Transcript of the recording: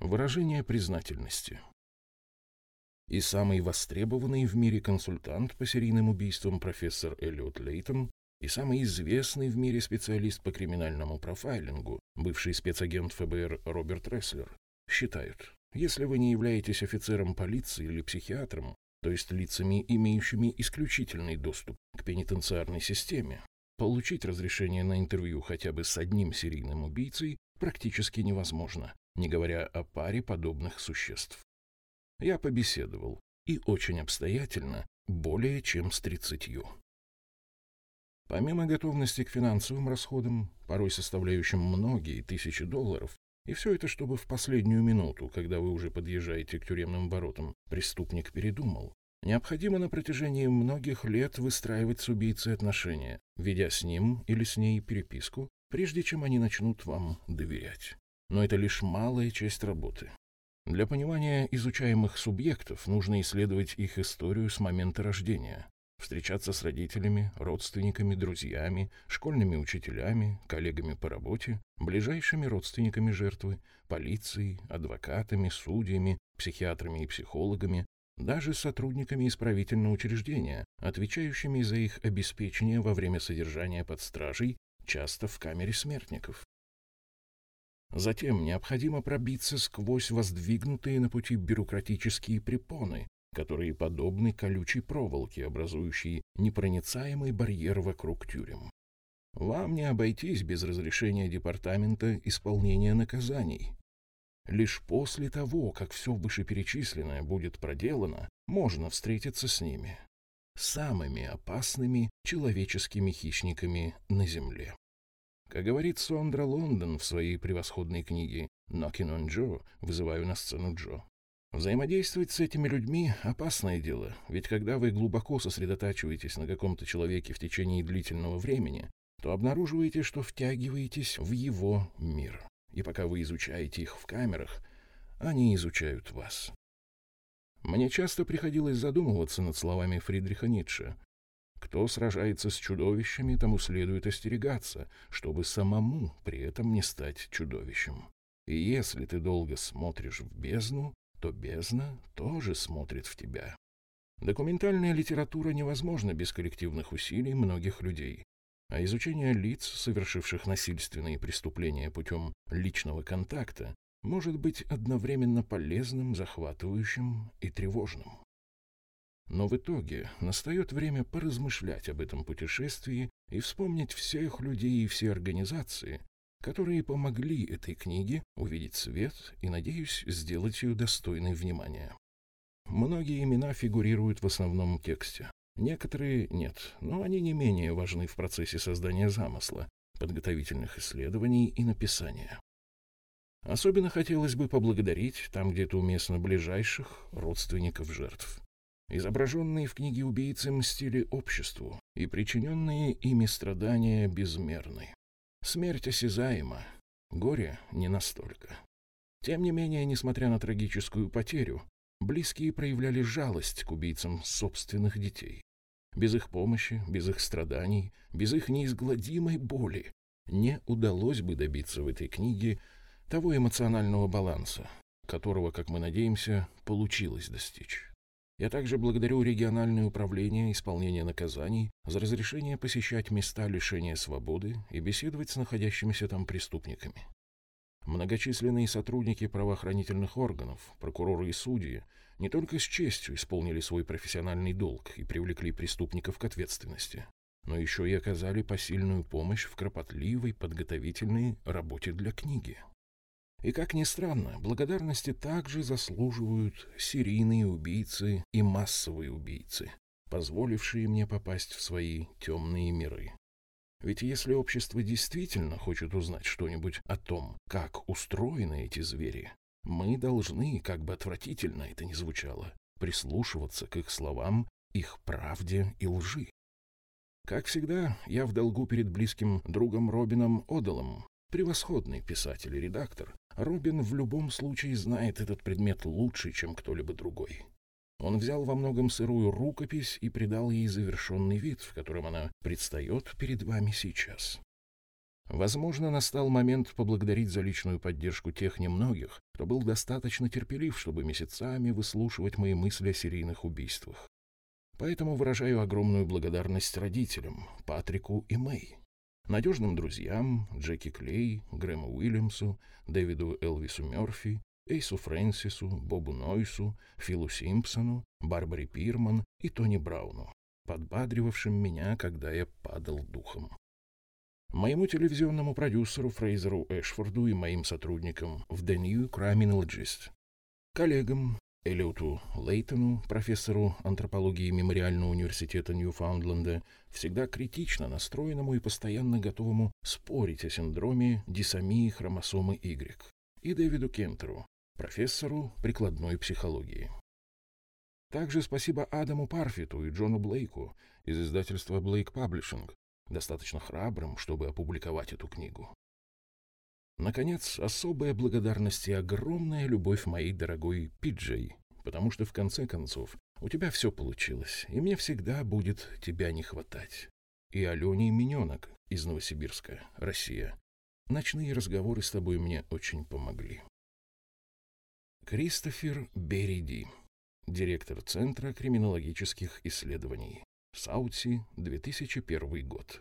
Выражение признательности. И самый востребованный в мире консультант по серийным убийствам профессор Эллиот Лейтон и самый известный в мире специалист по криминальному профайлингу, бывший спецагент ФБР Роберт Ресслер, считают, если вы не являетесь офицером полиции или психиатром, то есть лицами, имеющими исключительный доступ к пенитенциарной системе, получить разрешение на интервью хотя бы с одним серийным убийцей практически невозможно, не говоря о паре подобных существ. Я побеседовал, и очень обстоятельно, более чем с тридцатью. Помимо готовности к финансовым расходам, порой составляющим многие тысячи долларов, и все это, чтобы в последнюю минуту, когда вы уже подъезжаете к тюремным воротам, преступник передумал. Необходимо на протяжении многих лет выстраивать с убийцей отношения, ведя с ним или с ней переписку, прежде чем они начнут вам доверять. Но это лишь малая часть работы. Для понимания изучаемых субъектов нужно исследовать их историю с момента рождения, встречаться с родителями, родственниками, друзьями, школьными учителями, коллегами по работе, ближайшими родственниками жертвы, полицией, адвокатами, судьями, психиатрами и психологами, даже сотрудниками исправительного учреждения, отвечающими за их обеспечение во время содержания под стражей, часто в камере смертников. Затем необходимо пробиться сквозь воздвигнутые на пути бюрократические препоны, которые подобны колючей проволоке, образующей непроницаемый барьер вокруг тюрем. Вам не обойтись без разрешения Департамента исполнения наказаний. Лишь после того, как все вышеперечисленное будет проделано, можно встретиться с ними, самыми опасными человеческими хищниками на Земле. Как говорит Сондра Лондон в своей превосходной книге «Knocking on Joe» «Вызываю на сцену Джо», Взаимодействовать с этими людьми – опасное дело, ведь когда вы глубоко сосредотачиваетесь на каком-то человеке в течение длительного времени, то обнаруживаете, что втягиваетесь в его мир. И пока вы изучаете их в камерах, они изучают вас. Мне часто приходилось задумываться над словами Фридриха Ницше. Кто сражается с чудовищами, тому следует остерегаться, чтобы самому при этом не стать чудовищем. И если ты долго смотришь в бездну, то бездна тоже смотрит в тебя. Документальная литература невозможна без коллективных усилий многих людей, а изучение лиц, совершивших насильственные преступления путем личного контакта, может быть одновременно полезным, захватывающим и тревожным. Но в итоге настает время поразмышлять об этом путешествии и вспомнить всех людей и все организации, которые помогли этой книге увидеть свет и, надеюсь, сделать ее достойной внимания. Многие имена фигурируют в основном тексте. Некоторые нет, но они не менее важны в процессе создания замысла, подготовительных исследований и написания. Особенно хотелось бы поблагодарить, там где-то уместно ближайших, родственников жертв. Изображенные в книге убийцы мстили обществу, и причиненные ими страдания безмерны. Смерть осязаема, горе не настолько. Тем не менее, несмотря на трагическую потерю, близкие проявляли жалость к убийцам собственных детей. Без их помощи, без их страданий, без их неизгладимой боли не удалось бы добиться в этой книге того эмоционального баланса, которого, как мы надеемся, получилось достичь. Я также благодарю региональное управление исполнения наказаний за разрешение посещать места лишения свободы и беседовать с находящимися там преступниками. Многочисленные сотрудники правоохранительных органов, прокуроры и судьи не только с честью исполнили свой профессиональный долг и привлекли преступников к ответственности, но еще и оказали посильную помощь в кропотливой подготовительной работе для книги. И, как ни странно, благодарности также заслуживают серийные убийцы и массовые убийцы, позволившие мне попасть в свои темные миры. Ведь если общество действительно хочет узнать что-нибудь о том, как устроены эти звери, мы должны, как бы отвратительно это ни звучало, прислушиваться к их словам, их правде и лжи. Как всегда, я в долгу перед близким другом Робином Одалом, превосходный писатель и редактор, Робин в любом случае знает этот предмет лучше, чем кто-либо другой. Он взял во многом сырую рукопись и придал ей завершенный вид, в котором она предстает перед вами сейчас. Возможно, настал момент поблагодарить за личную поддержку тех немногих, кто был достаточно терпелив, чтобы месяцами выслушивать мои мысли о серийных убийствах. Поэтому выражаю огромную благодарность родителям, Патрику и Мэй, надежным друзьям Джеки Клей, Грэму Уильямсу, Дэвиду Элвису Мёрфи, Эйсу Фрэнсису, Бобу Нойсу, Филу Симпсону, Барбаре Пирман и Тони Брауну, подбадривавшим меня, когда я падал духом. Моему телевизионному продюсеру Фрейзеру Эшфорду и моим сотрудникам в The New Criminologist, коллегам Эллиоту Лейтону, профессору антропологии Мемориального университета Ньюфаундленда, всегда критично настроенному и постоянно готовому спорить о синдроме дисомии хромосомы Y, и Дэвиду Кентеру, профессору прикладной психологии. Также спасибо Адаму Парфиту и Джону Блейку из издательства Blake Publishing, достаточно храбрым, чтобы опубликовать эту книгу. Наконец, особая благодарность и огромная любовь моей дорогой Пиджей, потому что в конце концов у тебя все получилось, и мне всегда будет тебя не хватать. И Алене Миненок из Новосибирска, Россия. Ночные разговоры с тобой мне очень помогли. Кристофер Бериди, директор Центра криминологических исследований. Саути, 2001 год.